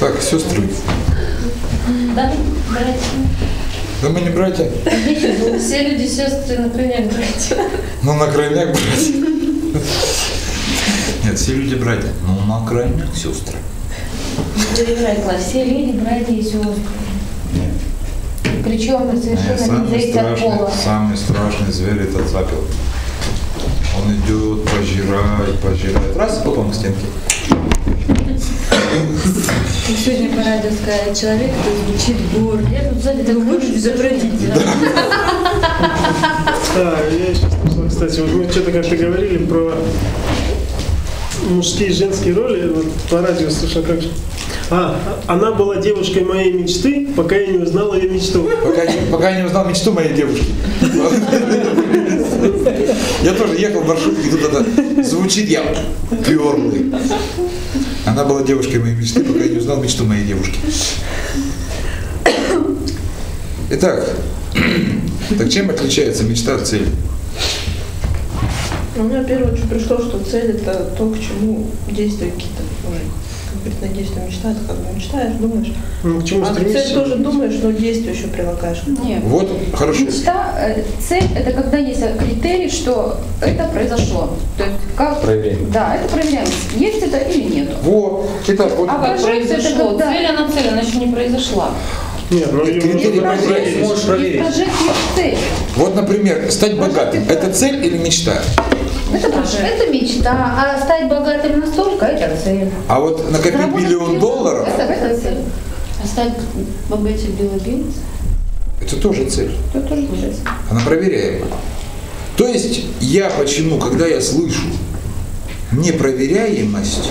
Так, сестры. Да, братья. Да мы не братья, Все люди сестры на крайняк братья. но на крайняк братья. Нет, все люди братья, но на крайняк сестры. Все люди, братья и сестры. Причем Нет, совершенно не зависит от пола. самый страшный зверь это цапел. Он идет, пожирает, пожирает. Раз, потом к стенке. Сегодня по радио сказали, человек это звучит гордо. Я тут сзади так можете запретить. Да, я еще слышал, кстати, вот мы что-то как-то говорили про мужские и женские роли, вот по радио слышал, как же. А, она была девушкой моей мечты, пока я не узнала ее мечту. Пока, не- пока я не узнал мечту моей девушки. Я тоже ехал в маршрутке, тут это звучит, я перлый. Она была девушкой моей мечты, пока я не узнал мечту моей девушки. Итак, так чем отличается мечта от цели? Ну, мне первое, что пришло, что цель это то, к чему действия какие-то уже конкретное действие мечта, это как бы мечтаешь, думаешь. Ну, к чему А цель стремишься? тоже думаешь, но действие еще прилагаешь. Нет. Вот, хорошо. Мечта, э, цель – это когда есть критерий, что это произошло. То есть как... Проверяем. Да, это проверяемость. Есть это или нет. Во, итак, вот, А Как прожить это произошло? когда? Цель, она цель, она еще не произошла. Нет, ну Нет, критерий проверить. Можешь проверить. цель. вот, например, стать богатым – это цель или мечта? Это, прожить. это мечта, а стать богатым настолько – это цель. А вот накопить Заработать миллион долларов Это, это цель. А стать богаче Билла – это тоже цель. Это тоже цель. Она проверяема. То есть я почему, когда я слышу непроверяемость,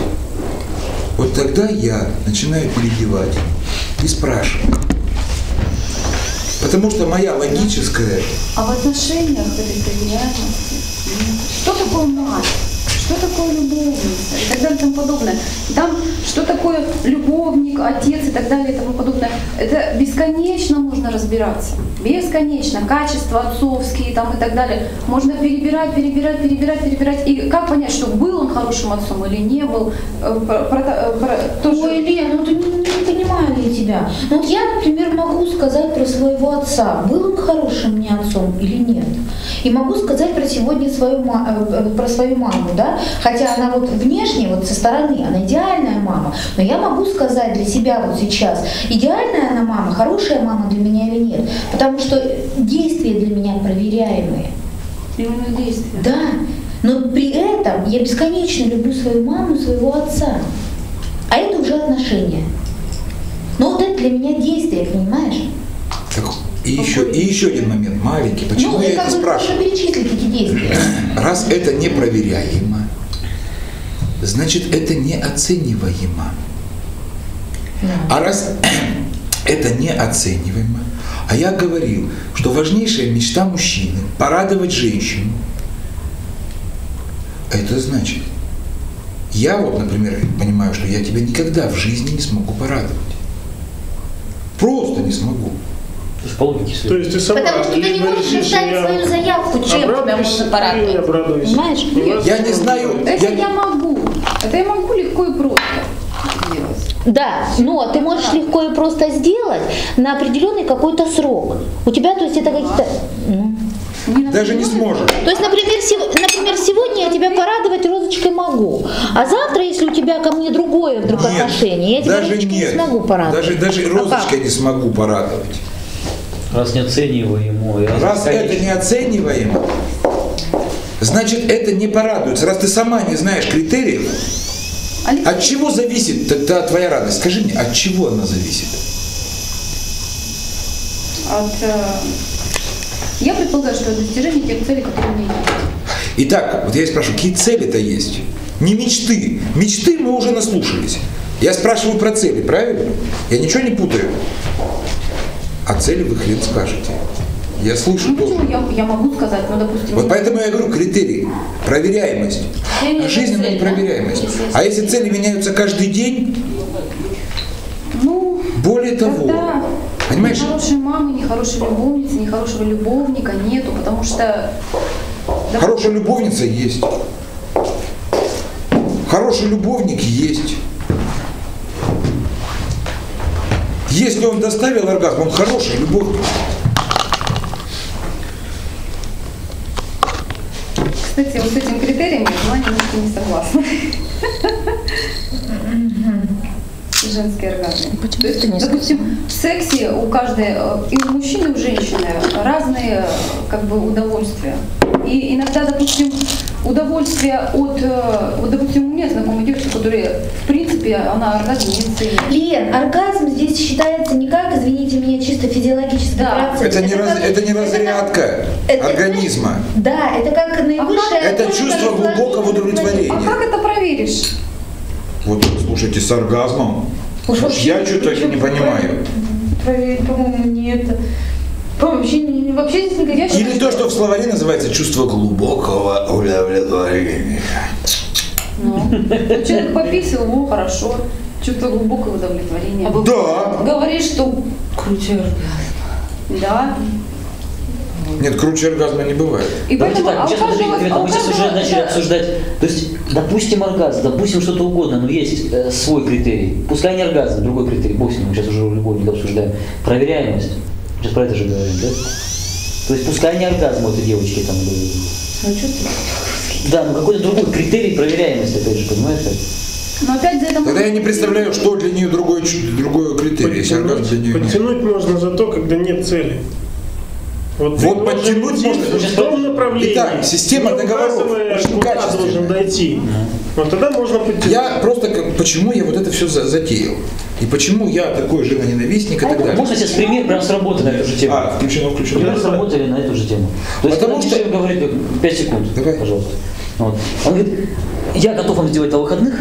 вот тогда я начинаю перебивать и спрашивать. Потому что моя логическая, А в отношениях этой проверяемости, что такое мать? Что такое любовница и так далее и тому подобное. Там, что такое любовник, отец и так далее и тому подобное. Это бесконечно можно разбираться. Бесконечно. Качества отцовские там и так далее. Можно перебирать, перебирать, перебирать, перебирать. И как понять, что был он хорошим отцом или не был. Э, про- про- про- тоже- Ой, Лен, ну ты не, не понимаю я тебя. Ну вот я, например, могу сказать про своего отца, был он хорошим мне отцом или нет. И могу сказать про сегодня свою, э, э, про свою маму, да, хотя она вот внешне, вот со стороны, она идеальная мама, но я могу сказать для себя вот сейчас, идеальная она мама, хорошая мама для меня или нет, потому что действия для меня проверяемые. Именно действие. Да, но при этом я бесконечно люблю свою маму, своего отца. А это уже отношения. Но вот это для меня действие, понимаешь? так, и еще, и еще один момент, маленький, почему ну, я это спрашиваю? Раз это непроверяемо, значит это неоцениваемо. А раз это неоцениваемо, а я говорил, что важнейшая мечта мужчины – порадовать женщину. Это значит, я вот, например, понимаю, что я тебя никогда в жизни не смогу порадовать. Просто не смогу. То есть То ты сама Потому что ты не можешь я свою заявку, чем тебя обрадуюсь можно порадовать. Понимаешь? Вас Я не знаю, Это я- я могу. Это я могу легко и просто. Да, но ты можешь легко и просто сделать на определенный какой-то срок. У тебя, то есть, это какие-то... ну. даже не сможет. То есть, например, сев- например, сегодня я тебя порадовать розочкой могу, а завтра, если у тебя ко мне другое вдруг Нет, отношение, я тебя даже розочкой нет. не смогу порадовать. Даже, даже А розочкой как? не смогу порадовать. Раз не оцениваемо. и Раз это бесконечно. неоцениваемо, значит это не порадуется. Раз ты сама не знаешь критериев, Алексей, от чего зависит тогда твоя радость? Скажи мне, от чего она зависит? от, э, я предполагаю, что это достижение тех целей, которые у меня есть. Итак, вот я и спрашиваю, какие цели-то есть? Не мечты. Мечты мы уже наслушались. Я спрашиваю про цели, правильно? Я ничего не путаю. А цели вы хрен скажете. Я слышу Ну почему я, я могу сказать, ну допустим. Вот поэтому я говорю критерий, проверяемость. Я имею А в виду жизнь цель, да? проверяемость. Если есть А если цели меняются каждый день, Ну, более того, понимаешь? ни хорошей мамы, ни хорошей любовницы, ни хорошего любовника нету, потому что Хорошая любовница есть. Хороший любовник есть. Если он доставил оргазм, он хороший любовник. Кстати, вот с этим критерием я была немножко не согласна. Женский оргазм. Почему То есть, ты не допустим, в сексе у каждой, э, и у мужчины, и у женщины разные э, как бы удовольствия. И иногда, допустим, удовольствие от, э, вот, допустим, у меня знакомая девушка, которая, в принципе, она оргазм не ценит. Лен, оргазм здесь считается не как, извините меня, чисто физиологический Да. процесс. Это не, раз- как- это не разрядка это- организма. Да, это как наивысшее... Это точка чувство глубокого удовлетворения. А как это проверишь? Вот слушайте, с оргазмом. Уж Уж я что-то не понимаю. Проверить, по-моему, нет. По-моему, вообще, не- вообще здесь никаких... Или то, что в словаре называется чувство глубокого удовлетворения. Ну, человек пописал, о, хорошо. Чувство глубокого удовлетворения. Да. Говоришь, что Круче оргазм. да. Нет, круче оргазма не бывает. И Давайте поэтому, так, а сейчас, каждого- ребята, а мы сейчас уже начали да. обсуждать. То есть, допустим, оргазм, допустим, что-то угодно, но есть э, свой критерий. Пускай не оргазм, другой критерий. Бог с ним, мы сейчас уже любовника обсуждаем. Проверяемость. Сейчас про это же говорим, да? То есть, пускай не оргазм у этой девочки там был. Да, но какой-то другой критерий проверяемости, опять же, понимаете? Но опять за это Тогда я не представляю, что для нее другой, другой критерий, если оргазм для нее нет. Подтянуть можно зато, когда нет цели. Вот, Вот подтянуть можно. в том направлении, Итак, система договоров очень качественная. должен дойти. Вот тогда можно подтянуть. Я просто, как- почему я вот это все затеял? И почему я такой женоненавистник и так далее? Можно сейчас пример прям с работы на эту же тему? А, включено, включено. Мы сработали на эту же тему. То есть, Потому что- человек говорит, 5 секунд, Давай. пожалуйста. Вот. Он говорит, я готов вам сделать на выходных,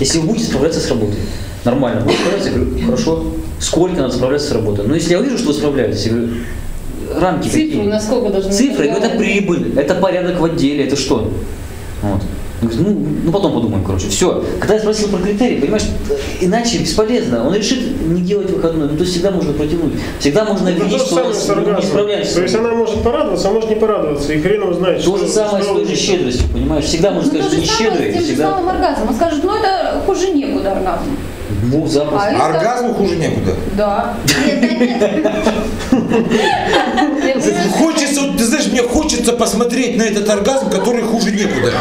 если вы будете справляться с работой. Нормально. Вы справляетесь? Я говорю, хорошо. Сколько надо справляться с работой? Но если я увижу, что вы справляетесь, я говорю, рамки Цифры какие? насколько должны Цифры, быть? ну, это прибыль, это порядок в отделе, это что? Вот. Говорит, ну, ну потом подумаем, короче. Все. Когда я спросил про критерии, понимаешь, иначе бесполезно. Он решит не делать выходной, ну то есть всегда можно протянуть. Всегда можно Это видеть, то же что самое он с не справляется. То есть она может порадоваться, а может не порадоваться. И хрен его знает, То же самое с что той же щедростью, понимаешь? Всегда можно Ну, сказать, то что же не самое щедрый, с тем же всегда. самым оргазмом. Он скажет, ну это хуже некуда оргазм. Ну, А запросто. это- Оргазму хуже некуда. Да. Хочется, ты знаешь, мне хочется посмотреть на этот оргазм, который хуже некуда.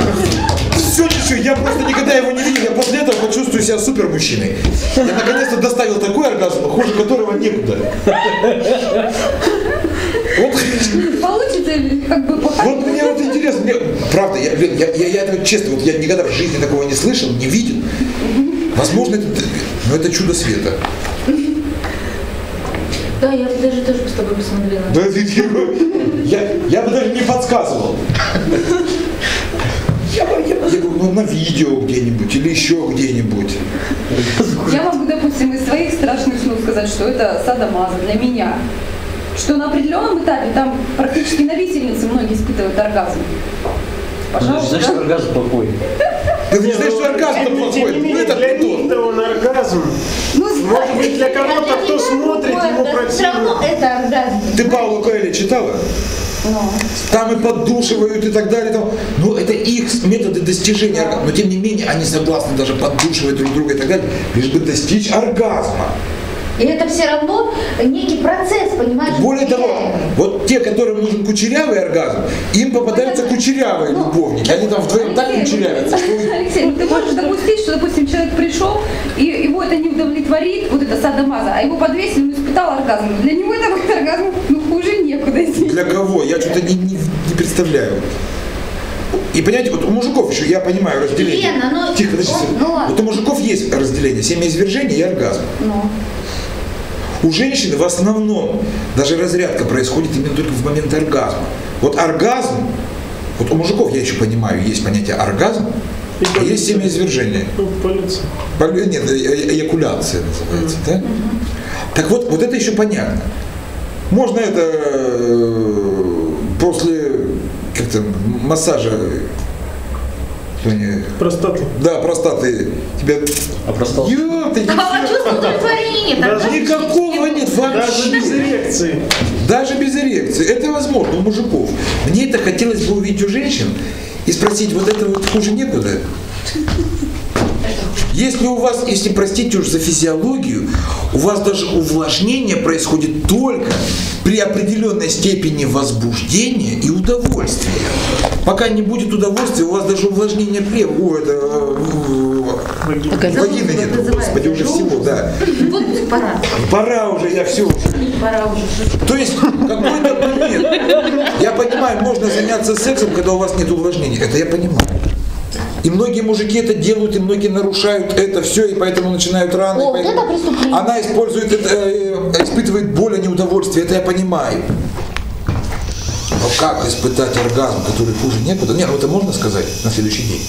Все, все, я просто никогда его не видел. Я после этого почувствую себя супер мужчиной. Я наконец-то доставил такой оргазм, хуже которого некуда. Вот, Получится как бы пока. вот мне вот интересно, мне, правда, я, блин, я, я, я честно, вот я никогда в жизни такого не слышал, не видел. Возможно, это, но это чудо света. Да, я бы даже тоже с тобой посмотрела. Да, я, я бы даже не подсказывал. Я, бы- я, бы- я говорю, ну на видео где-нибудь или еще где-нибудь. Я могу, допустим, из своих страшных снов сказать, что это садомаза для меня. Что на определенном этапе там практически на висельнице многие испытывают оргазм. Пожалуйста. Значит, оргазм плохой. Ты не знаешь, что оргазм плохой. Ну это он оргазм. Ну, Может быть, для кого-то, кто смотрит, ему Все равно противно. это оргазм. Ты Паулу Коэля читала? Ну, Там и поддушивают и так далее. Там, ну, это их методы достижения оргазма. Но тем не менее, они согласны даже поддушивать друг друга и так далее, лишь бы достичь оргазма. И это все равно некий процесс, понимаешь? Более того, вот те, которым нужен кучерявый оргазм, им попадаются кучерявые Ну, любовники. Они там вдвоем так Алексей, кучерявятся, что Алексей, ну ты можешь допустить, что, допустим, человек пришел, и его это не удовлетворит, вот это садомаза, а его подвесили, он испытал оргазм. Для него это будет оргазм, ну хуже некуда здесь. Для кого? Я что-то не, не- не представляю. И понимаете, вот у мужиков еще, я понимаю, разделение. Лена, ну, Тихо, подожди. ну. Вот у мужиков есть разделение, семяизвержение и оргазм. Ну, У женщин в основном даже разрядка происходит именно только в момент оргазма. Вот оргазм, вот у мужиков я еще понимаю, есть понятие оргазм, а есть семяизвержение. Ну, полиция. Пол- Нет, э- э- эякуляция называется, да? Так вот, вот это еще понятно. Можно это э, после как-то массажа что они... Простату. Да, простаты. Тебя... А простал? Ёпты, А чувство удовлетворения нет. Даже Никакого нет Даже вообще. без эрекции. Даже без эрекции. Это возможно у мужиков. Мне это хотелось бы увидеть у женщин и спросить, вот это вот хуже некуда. Если у вас, если простите уж за физиологию, у вас даже увлажнение происходит только при определенной степени возбуждения и удовольствия. Пока не будет удовольствия, у вас даже увлажнение плев, о, это э, вагины нет, господи, уже всего, да. Пора. Пора уже, я все Пора уже. то есть какой-то момент. Я понимаю, можно заняться сексом, когда у вас нет увлажнения. Это я понимаю. И многие мужики это делают, и многие нарушают это все, и поэтому начинают раны. О, вот это преступление. Она использует это, э, испытывает боль, а не удовольствие. Это я понимаю. Но как испытать оргазм, который хуже некуда? Нет, ну это можно сказать на следующий день.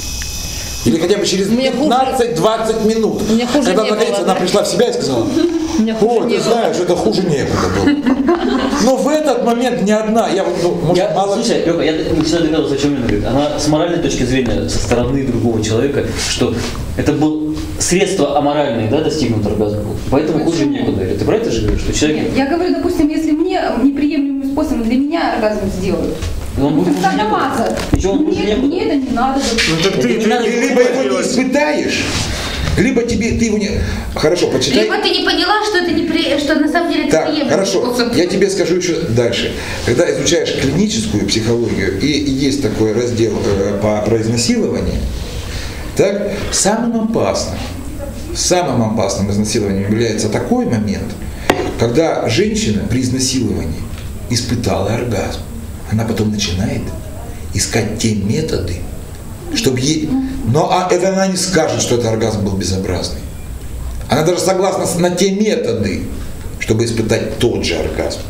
Или хотя бы через Мне хуже- 15-20 минут. Мне хуже Когда не наконец было, она да? пришла в себя и сказала, о, ты было. знаешь, это хуже некуда было. Но в этот момент не одна. Я ну, может, Я, мало... слушай, Лёха, я не всегда догадывался, о чем она говорит. Она с моральной точки зрения, со стороны другого человека, что это был средство аморальное, да, достигнут оргазм был. Поэтому хуже некуда. Ты про это же говоришь, что человек, Нет, я говорю, допустим, если мне неприемлемым способом для меня оргазм сделают, он будет хуже как некуда. намазать. Ничего, он хуже Мне, это не надо. Ну так ты, не ты- надо Ты либо его не испытаешь, либо тебе ты его не... Хорошо, почитай. Либо ты не поняла, что это не при... что на самом деле это Так, приемлемый хорошо. способ. Я тебе скажу еще дальше. Когда изучаешь клиническую психологию, и, и есть такой раздел э, по произнасилованию, так, самым опасным, самым опасным изнасилованием является такой момент, когда женщина при изнасиловании испытала оргазм. Она потом начинает искать те методы, чтобы ей... Но а это она не скажет, что это оргазм был безобразный. Она даже согласна на те методы, чтобы испытать тот же оргазм.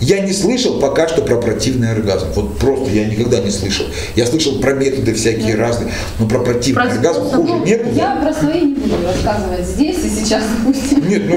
Я не слышал пока что про противный оргазм. Вот просто я никогда не слышал. Я слышал про методы всякие разные, но про противный Про оргазм хуже некуда. Я про свои не буду рассказывать здесь и сейчас, допустим. Нет, ну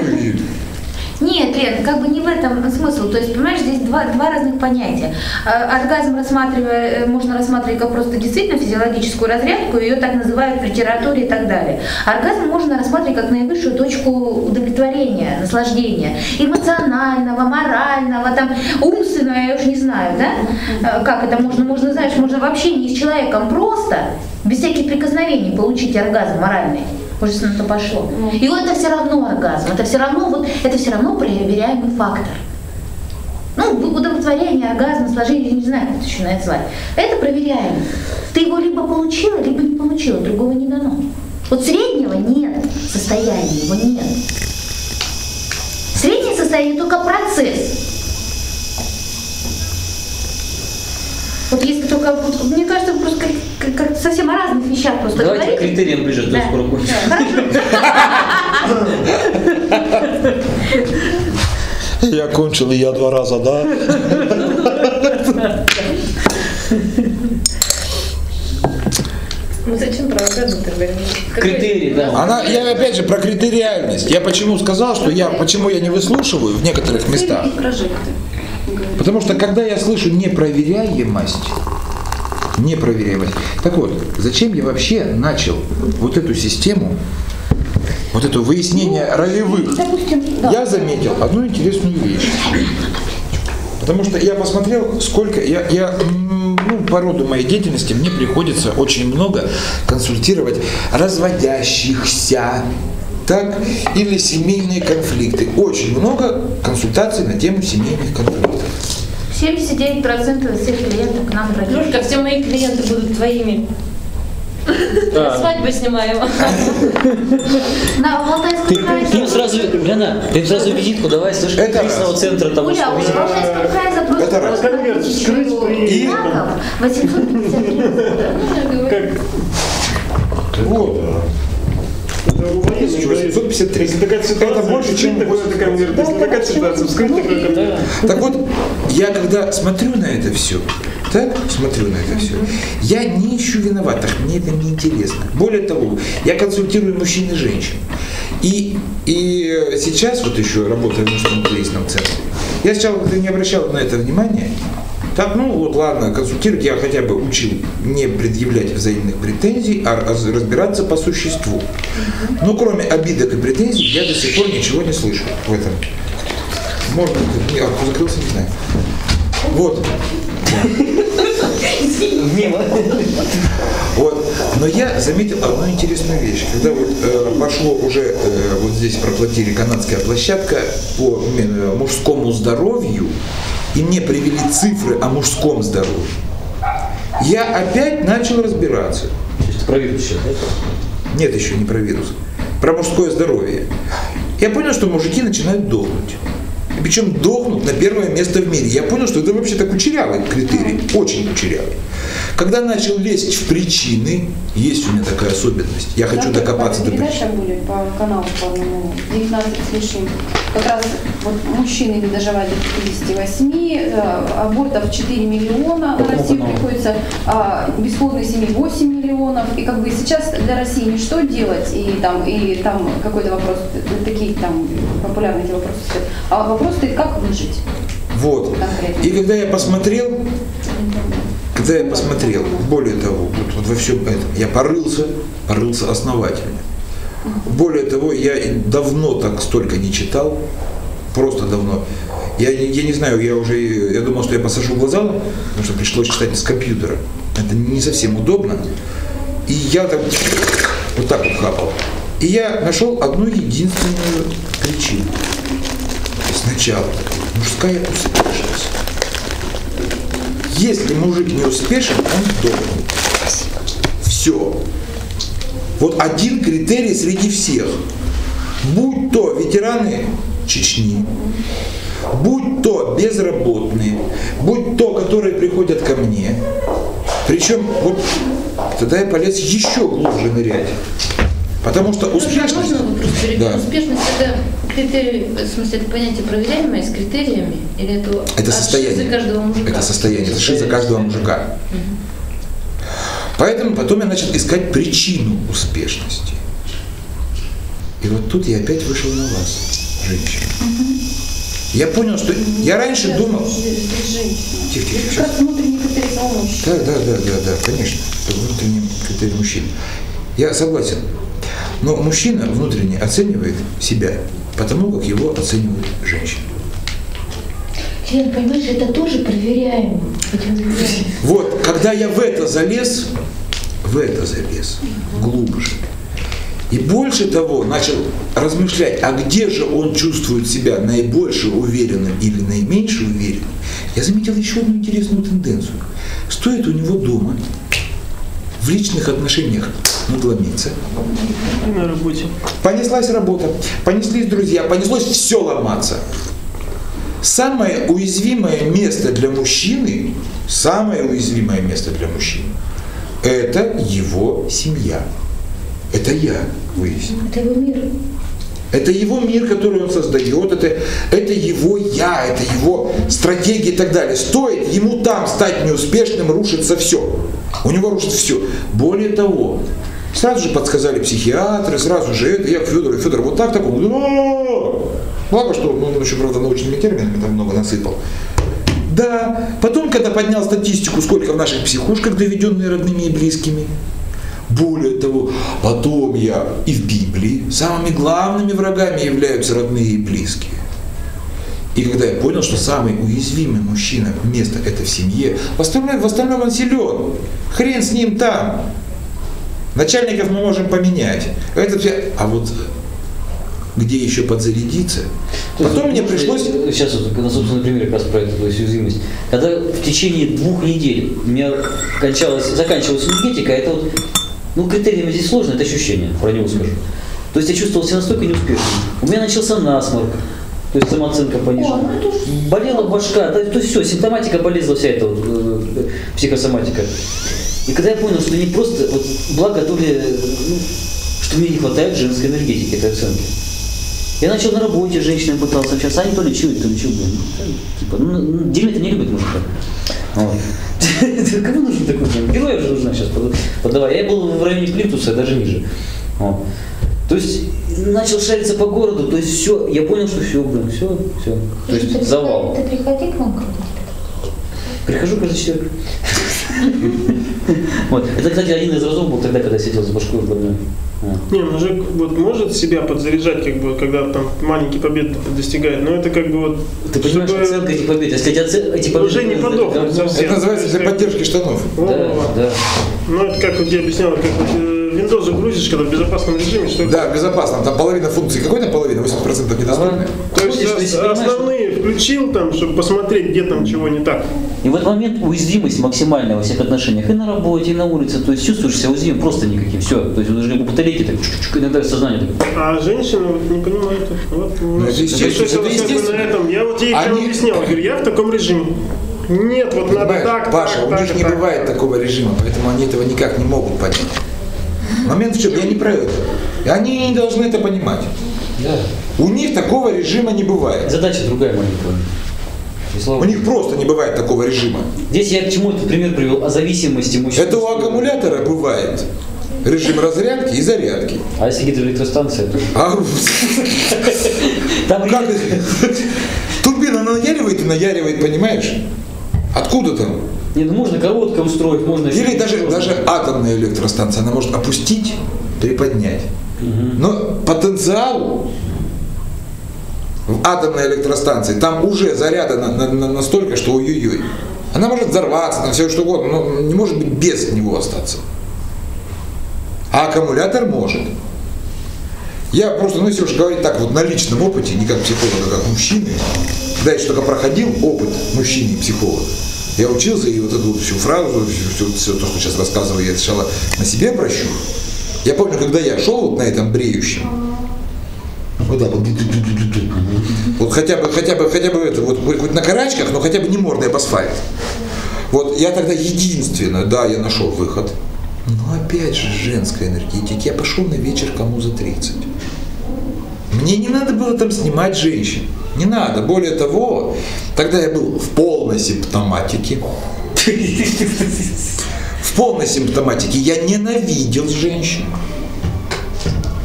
Нет, Лен, как бы не в этом смысл. То есть, понимаешь, здесь два, два разных понятия. А, Оргазм рассматривая, э, можно рассматривать как просто действительно физиологическую разрядку, ее так называют при литературе и так далее. Оргазм можно рассматривать как наивысшую точку удовлетворения, наслаждения. Эмоционального, морального, там, умственного, я уж не знаю, да? Э, Как это можно, можно, знаешь, можно вообще не с человеком просто, без всяких прикосновений получить оргазм моральный. Уже на то пошло. И вот это все равно оргазм. Это все равно, вот, это все равно проверяемый фактор. Ну, удовлетворение, оргазм, наслаждение, не знаю, как это еще назвать. Это проверяемо. Ты его либо получила, либо не получила, другого не дано. Вот среднего нет состояния, его нет. Среднее состояние только процесс. Вот, мне кажется, просто как, как- как совсем о разных вещах просто Давайте к говорить. критериям ближе, Да. скоро кончится. я кончил, и я два раза, да? Ну зачем про говоришь? Какой- Критерии, да. Она, я опять же про критериальность. Я почему сказал, что я, почему я не выслушиваю в некоторых местах. Потому что когда я слышу непроверяемость, непроверяемость. Так вот, зачем я вообще начал вот эту систему, вот это выяснение ролевых? Допустим, да. Я заметил одну интересную вещь. Потому что я посмотрел, сколько я, я ну, по роду моей деятельности мне приходится очень много консультировать разводящихся, так, или семейные конфликты. Очень много консультаций на тему семейных конфликтов. 79% всех клиентов к нам обратились. Дружка, все мои клиенты будут твоими. Я свадьбу снимаю. На Алтайском крае. ты им сразу, Лена, ты им сразу визитку давай, слышишь, Это кризисного центра там. Уля, у визитку. Алтайском крае запрос Это раз. Конверт вскрыть при- И- знаков 853 Как Вот. Это у военных говорит, 853. Если такая ситуация, Это больше, чем. Если такая ситуация, вскрыть такой конверт. Так вот, я когда смотрю на это все, так, смотрю на это все, я не ищу виноватых, мне это не интересно. Более того, я консультирую мужчин и женщин. И, и сейчас вот еще работая в мужском кризисном центре, я сначала не обращал на это внимания, Так, ну вот ладно, консультировать я хотя бы учил не предъявлять взаимных претензий, а раз- разбираться по существу. Но кроме обидок и претензий я до сих пор ничего не слышу в этом. Может быть, не, а, закрылся, не знаю. Вот. Мимо. Вот. Но я заметил одну интересную вещь. Когда вот э, пошло уже, э, вот здесь проплатили канадская площадка по э, мужскому здоровью, и мне привели цифры о мужском здоровье, я опять начал разбираться. Про вирус сейчас, да? Нет, еще не про вирус. Про мужское здоровье. Я понял, что мужики начинают дохнуть. И причем дохнут на первое место в мире. Я понял, что это вообще-то кучерявый критерий. Очень кучерявый. Когда начал лезть в причины, есть у меня такая особенность. Я хочу Там докопаться до причин. передача были по каналу по одному, 19 с лишним. Как раз вот мужчины не доживают до 58, э, абортов 4 миллиона на Россию каналу? приходится, а бесплодных семей 8 миллионов. И как бы сейчас для России не что делать, и там, и там какой-то вопрос, такие там популярные эти вопросы стоят. А вопрос стоит, как выжить. Вот. Конкретно. И когда я посмотрел, когда я посмотрел, более того, вот, вот во всем этом, я порылся, порылся основательно. Более того, я давно так столько не читал, просто давно. Я, я не знаю, я уже, я думал, что я посажу глаза, потому что пришлось читать с компьютера. Это не совсем удобно. И я так вот так вот хапал. И я нашел одну единственную причину. Сначала мужская успешность. Если мужик не успешен, он дохнет. Все. Вот один критерий среди всех. Будь то ветераны Чечни, будь то безработные, будь то, которые приходят ко мне. Причем вот тогда я полез еще глубже нырять. Потому что успешность... Можно вопрос? Да. Успешность это критерий, в смысле, это понятие проверяемое с критериями? Или это, Это от состояние. шизы каждого мужика? Это состояние, это шиза каждого мужика. Поэтому потом я начал искать причину успешности. И вот тут я опять вышел на вас, женщина. Я понял, что я раньше думал... Здесь женщина. Тихо, тихо, Это как внутренний критерий самого мужчины. Да, да, да, да, да, конечно. Это внутренний критерий мужчины. Я согласен. Но мужчина внутренне оценивает себя потому, как его оценивают женщины. Лен, понимаешь, это тоже. Проверяемо. Вот, когда я в это залез, в это залез, глубже. И больше того, начал размышлять, а где же он чувствует себя наибольше уверенным или наименьше уверенным, я заметил еще одну интересную тенденцию. Стоит у него дома в личных отношениях надломиться, И на работе. Понеслась работа, понеслись друзья, понеслось все ломаться. Самое уязвимое место для мужчины, самое уязвимое место для мужчины, это его семья. Это я выяснил. Это его мир. Это его мир, который он создает, это, это его я, это его стратегия и так далее. Стоит ему там стать неуспешным, рушится все. У него рушится все. Более того, сразу же подсказали психиатры, сразу же это, я к Федору, Федор, вот так, так. Благо, что ну, он еще, правда, научными терминами там много насыпал. Да, потом, когда поднял статистику, сколько в наших психушках доведенные родными и близкими, более того, потом я и в Библии самыми главными врагами являются родные и близкие. И когда я понял, что самый уязвимый мужчина место это в семье, в остальном, в остальном он силен. Хрен с ним там. Начальников мы можем поменять. Это все. А вот где еще подзарядиться? То есть, Потом мне пришлось... Сейчас вот на собственном примере как раз про есть уязвимость. Когда в течение двух недель у меня кончалась, заканчивалась энергетика, это вот, ну, критериями здесь сложно, это ощущение, про него скажу. То есть я чувствовал себя настолько неуспешным. У меня начался насморк, то есть самооценка понижена. О, ну Болела башка, то есть все, симптоматика полезла вся эта вот, э, психосоматика. И когда я понял, что не просто, вот, благо то ли, ну, что мне не хватает женской энергетики, этой оценки. Я начал на работе с женщинами пытался общаться, они то ли чуют, то ли блин. Ну, Типа, ну, ну, Дима это не любит мужика. Вот. Кому нужен такой блин? Героев же нужно сейчас подавать. Я был в районе Плинтуса, даже ниже. Вот. То есть начал шариться по городу, то есть все, я понял, что все, блин, все, все. То есть Ты завал. Ты приходи к нам. Прихожу каждый четверг. Вот. Это, кстати, один из разов был тогда, когда сидел за башкой в больной. А. Не, мужик вот может себя подзаряжать, как бы, когда там маленькие победы достигает, но это как бы вот... Ты понимаешь, чтобы- оценка этих побед. Если эти, оце- эти победы... Уже не подохнуть совсем. Это называется для поддержки штанов. Да, да. Ну, это как вот я объяснял, как вот э, Windows загрузишь, когда в безопасном режиме, что Да, безопасно. Там половина функций. Какой там половина? 80% недоступны. То есть Ходишь, основные включил там, чтобы посмотреть, где там чего не так. И в этот момент уязвимость максимальная во всех отношениях. И на работе, и на улице. То есть чувствуешь себя уязвимым просто никаким. Все. То есть даже как батарейки так, чук-чук, иногда сознание так. А женщины вот не понимают. Вот, ну, это естественно, это естественно. на этом. Я вот ей Они- объяснял, говорю, я в таком режиме. Нет, вот надо Понимаешь, так, Паша, так, у так, них не так. бывает такого режима, поэтому они этого никак не могут понять. Момент в чем? Я не про это. И они не должны это понимать. Да. У них такого режима не бывает. Задача другая маленькая. Слава У них просто не бывает такого режима. Здесь я к чему этот пример привел? О зависимости мужчин. Это у аккумулятора бывает режим разрядки и зарядки. А если гидроэлектростанция, то... А Там как ре- это? Турбина наяривает и наяривает, понимаешь? Откуда там? Не, ну можно короткое устроить, можно... Или даже, даже атомная электростанция, она может опустить, приподнять. Но потенциал в атомной электростанции, там уже заряда на- на- на- настолько, что ой-ой-ой. Она может взорваться, на все что угодно, но не может быть без него остаться. А аккумулятор может. Я просто, ну если уж говорить так вот на личном опыте, не как психолога, а как мужчины, когда я еще только проходил опыт мужчины и психолога, я учился, и вот эту всю фразу, все, все то, что сейчас рассказываю, я сначала на себе прощу. Я помню, когда я шел вот на этом бреющем, вот так вот, вот хотя бы, хотя бы, хотя бы это, вот хоть на карачках, но хотя бы не мордой об асфальт. Вот я тогда единственное, да, я нашел выход. Но опять же, женская энергетика. Я пошел на вечер кому за 30. Мне не надо было там снимать женщин. Не надо. Более того, тогда я был в полной симптоматике. В полной симптоматике. Я ненавидел женщин.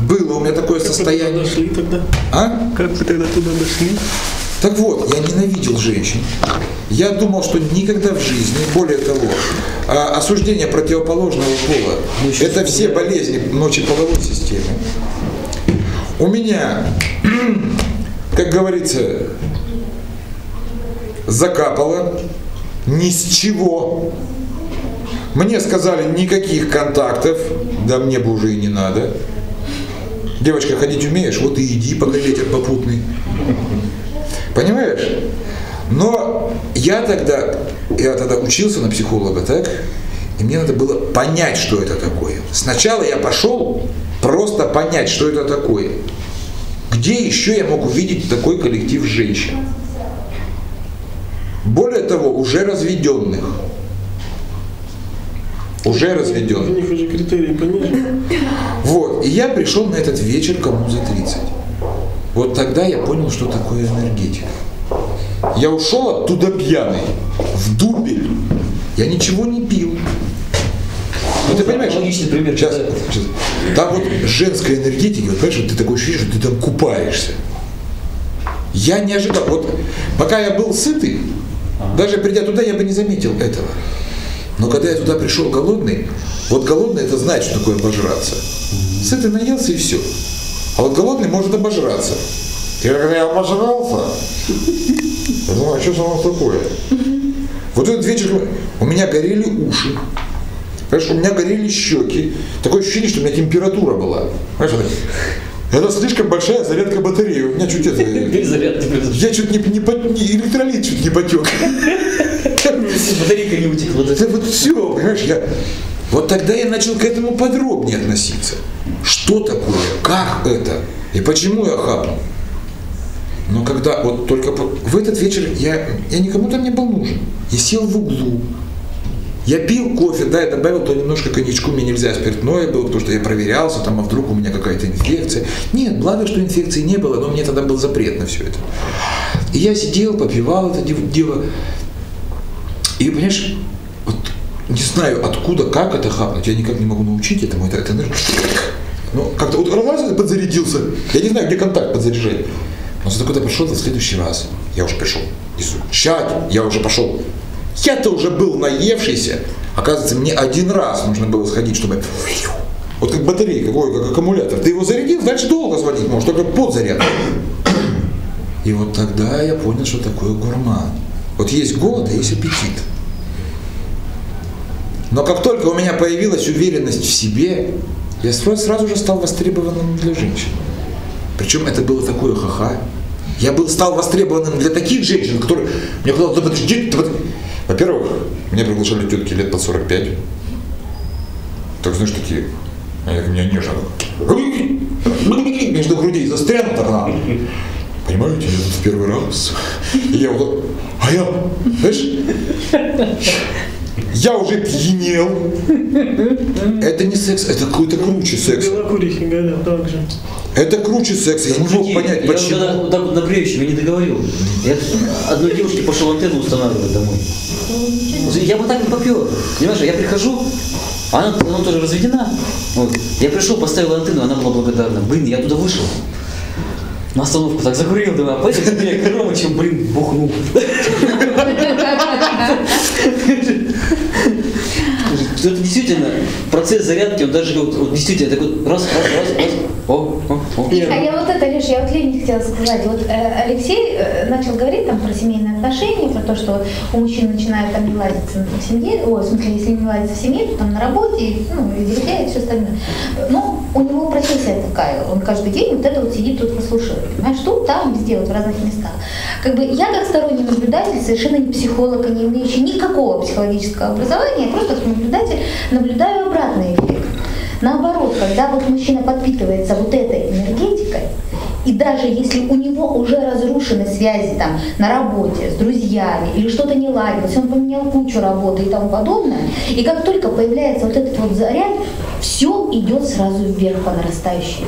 Было у меня такое Как вы состояние. дошли тогда? А? Как вы тогда туда дошли? Так вот, я ненавидел женщин. Я думал, что никогда в жизни, более того, а, осуждение противоположного пола – это все болезни мочеполовой системы. У меня, как говорится, закапало ни с чего. Мне сказали никаких контактов, да мне бы уже и не надо. Девочка, ходить умеешь? Вот и иди, пока ветер попутный. Понимаешь? Но я тогда, я тогда учился на психолога, так? И мне надо было понять, что это такое. Сначала я пошел просто понять, что это такое. Где еще я мог увидеть такой коллектив женщин? Более того, уже разведенных. Уже У разведенных. них уже критерии пониже. Вот, и я пришел на этот вечер кому за 30. Вот тогда я понял, что такое энергетика. Я ушел оттуда пьяный, в дубель. Я ничего не пил. Ну ты понимаешь? Логичный пример. Сейчас, да. сейчас. Там вот женская энергетика, вот, понимаешь, вот ты такое ощущение, что ты там купаешься. Я не ожидал. Вот пока я был сытый, даже придя туда, я бы не заметил этого. Но когда я туда пришел голодный, вот голодный это знает, что такое обожраться. Сытый наелся и все. А вот голодный может обожраться. И когда я обожрался, я думаю, а что же оно такое? Вот этот вечер у меня горели уши. Понимаешь, у меня горели щеки. Такое ощущение, что у меня температура была. Понимаешь, это, слишком большая зарядка батареи. У меня чуть это... Я чуть не, не, по- не- электролит чуть не потек. Батарейка не утекла. Это вот все, понимаешь, я... Вот тогда я начал к этому подробнее относиться. Что такое, как это и почему я хапнул. Но когда вот только в этот вечер я, я никому там не был нужен. Я сел в углу. Я пил кофе, да, я добавил то немножко коньячку, мне нельзя спиртное было, потому что я проверялся, там, а вдруг у меня какая-то инфекция. Нет, благо, что инфекции не было, но мне тогда был запрет на все это. И я сидел, попивал это дело. И, понимаешь, вот не знаю откуда, как это хапнуть, я никак не могу научить этому. Это, это ну, как-то вот раз подзарядился. Я не знаю, где контакт подзаряжать. Но зато когда пошел в следующий раз, я уже пришел изучать, я уже пошел Я-то уже был наевшийся. Оказывается, мне один раз нужно было сходить, чтобы... Вот как батарейка, ой, как аккумулятор. Ты его зарядил, дальше долго звонить можешь, только под заряд. И вот тогда я понял, что такое гурман. Вот есть голод, а есть аппетит. Но как только у меня появилась уверенность в себе, я сразу же стал востребованным для женщин. Причем это было такое ха-ха. Я был, стал востребованным для таких женщин, которые... Мне казалось, да подожди, да подожди». Во-первых, меня приглашали тетки лет по 45. Так знаешь, такие, они так меня нежно. Между грудей застрянут она. Понимаете, я тут в первый раз. И я вот, а я, знаешь, я уже пьянел. Это не секс, это какой-то круче секс. Белокурихи говорят так же. Это круче секса. Я не мог понять, я почему. вот вот на приющем, я не договорил. Я одной девушке пошел антенну устанавливать домой. Я бы так не попер. Понимаешь, я прихожу, она, она тоже разведена. Вот. Я пришел, поставил антенну, она была благодарна. Блин, я туда вышел. На остановку так закурил, думаю, а пойдем я коробочем, блин, бухнул. Это действительно процесс зарядки, он даже вот, вот действительно такой раз, раз, раз, раз, о, о, о. А я вот это, Леш, я вот Лене хотела сказать. Вот э, Алексей э, начал говорить там про семейные отношения, про то, что вот у мужчин начинает там не ладиться в семье, ой, в смысле, если не ладится в семье, то там на работе, ну, и друзья, и все остальное. Но у него профессия такая, он каждый день вот это вот сидит тут послушает, понимаешь, тут, там, везде, вот в разных местах. Как бы я как сторонний наблюдатель, совершенно не психолог, не имеющий никакого психологического образования, я просто как наблюдатель наблюдаю обратный эффект. Наоборот, когда вот мужчина подпитывается вот этой энергетикой, и даже если у него уже разрушены связи там на работе, с друзьями, или что-то не ладилось, он поменял кучу работы и тому подобное, и как только появляется вот этот вот заряд, все идет сразу вверх по нарастающей.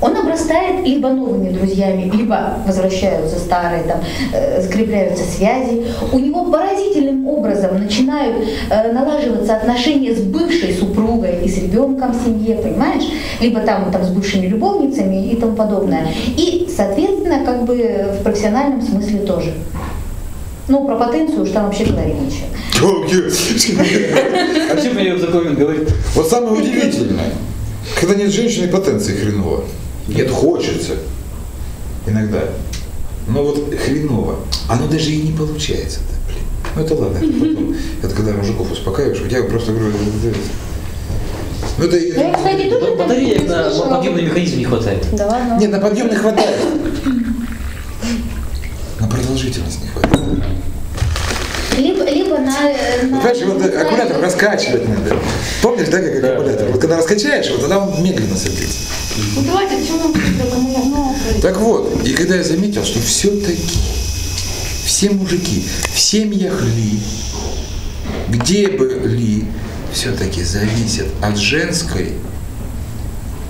Он обрастает либо новыми друзьями, либо возвращаются старые, там, э, закрепляются связи. У него поразительным образом начинают э, налаживаться отношения с бывшей супругой ребенком в семье, понимаешь? Либо там, там с бывшими любовницами и тому подобное. И, соответственно, как бы в профессиональном смысле тоже. Ну, про потенцию уж там вообще говорить нечего. А чем мне такой момент говорит? Вот самое удивительное, когда нет женщины, потенции хреново. Нет, хочется. Иногда. Но вот хреново. Оно даже и не получается. Да, блин. Ну это ладно, это потом. Это когда мужиков успокаиваешь, я просто говорю, ну это... Ну, я, кстати, тоже Батареек на слышала. подъемный механизм не хватает. Да ладно. Нет, на подъем не хватает. На продолжительность не хватает. Либо, либо на... э, на- Понимаешь, вот аккумулятор раскачивать надо. Помнишь, да, как аккумулятор? Вот когда раскачаешь, вот тогда он медленно садится. Ну давайте, почему нам Так вот, и когда я заметил, что все-таки все мужики в семьях ли, где бы ли, все-таки зависят от женской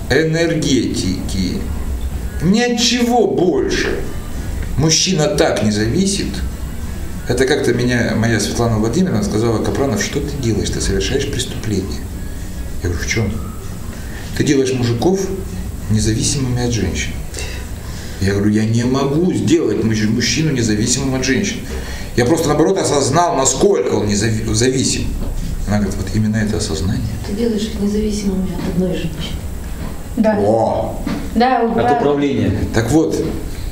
энергетики. Ни от чего больше. Мужчина так не зависит. Это как-то меня моя Светлана Владимировна сказала, Капранов, что ты делаешь? Ты совершаешь преступление. Я говорю, в чем? Ты делаешь мужиков независимыми от женщин. Я говорю, я не могу сделать муж- мужчину независимым от женщин. Я просто, наоборот, осознал, насколько он незави- зависим. Она говорит, вот именно это осознание. Ты делаешь их независимыми от одной женщины. Да. О! Да, От да. управления. Так вот,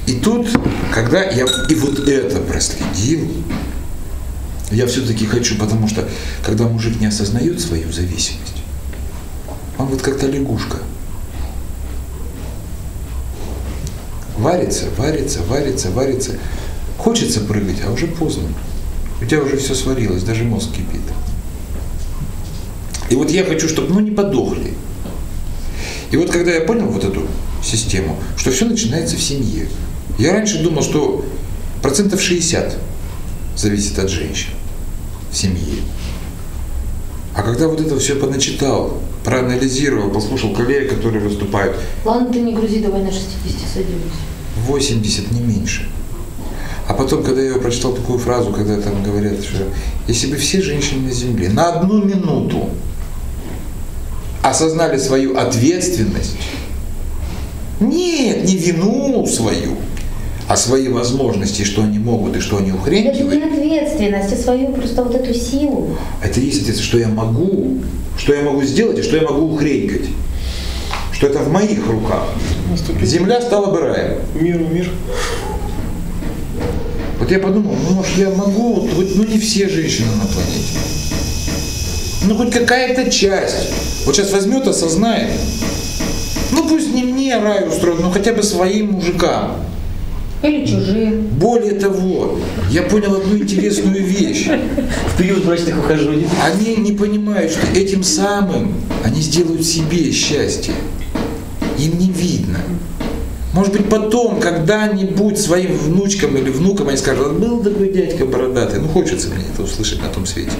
и тут, когда я и вот это проследил, я все-таки хочу, потому что когда мужик не осознает свою зависимость, он вот как-то лягушка. Варится, варится, варится, варится. Хочется прыгать, а уже поздно. У тебя уже все сварилось, даже мозг кипит. И вот я хочу, чтобы, ну, не подохли. И вот когда я понял вот эту систему, что все начинается в семье. Я раньше думал, что процентов 60 зависит от женщин в семье. А когда вот это все поначитал, проанализировал, послушал коллег, которые выступают, Ладно, ты не грузи, давай на 60 садимся. 80 не меньше. А потом, когда я прочитал такую фразу, когда там говорят, что если бы все женщины на Земле на одну минуту осознали свою ответственность, нет, не вину свою, а свои возможности, что они могут и что они Это не ответственность, а свою просто вот эту силу. это есть ответственность, что я могу, что я могу сделать и что я могу ухренькать. Что это в моих руках. Земля стала бы раем. Миру мир. Вот я подумал, ну может я могу, вот, ну не все женщины на планете. Ну хоть какая-то часть. Вот сейчас возьмет, осознает. Ну пусть не мне рай устроит, но хотя бы своим мужикам. Или чужие. Более того, я понял одну интересную вещь. В период брачных ухаживаний. Они не понимают, что этим самым они сделают себе счастье. Им не видно. Может быть, потом, когда-нибудь своим внучкам или внукам они скажут, «Вот был такой дядька бородатый. Ну, хочется мне это услышать на том свете.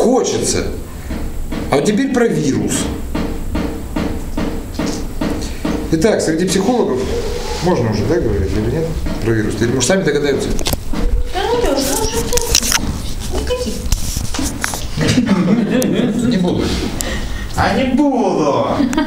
Хочется. А вот теперь про вирус. Итак, среди психологов можно уже, да, говорить или нет? Про вирус. Или, может, сами догадаются? Да ну Лёш, ну хоти. Не буду. А не буду!